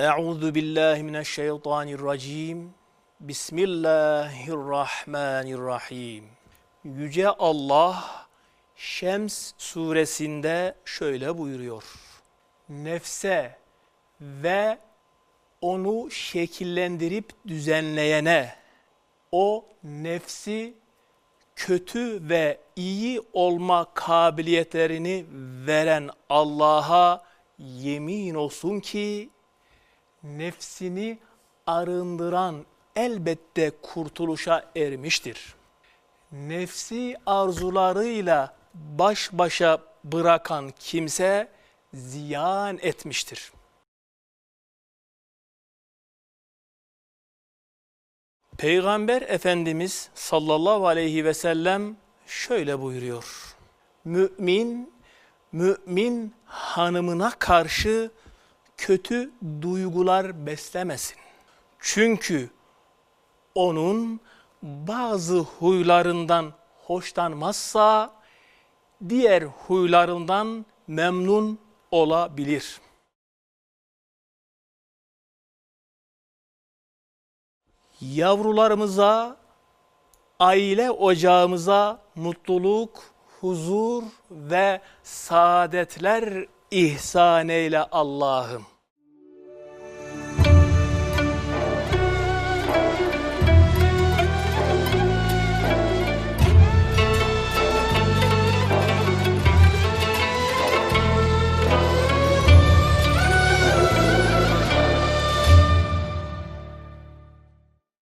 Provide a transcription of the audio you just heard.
Euzu billahi mineşşeytanirracim. Bismillahirrahmanirrahim. Yüce Allah Şems suresinde şöyle buyuruyor. Nefse ve onu şekillendirip düzenleyene, o nefsi kötü ve iyi olma kabiliyetlerini veren Allah'a yemin olsun ki nefsini arındıran elbette kurtuluşa ermiştir. Nefsi arzularıyla baş başa bırakan kimse ziyan etmiştir. Peygamber Efendimiz sallallahu aleyhi ve sellem şöyle buyuruyor. Mümin, mümin hanımına karşı kötü duygular beslemesin. Çünkü onun bazı huylarından hoşlanmazsa diğer huylarından memnun olabilir. Yavrularımıza, aile ocağımıza mutluluk, huzur ve saadetler ihsan eyle Allah'ım.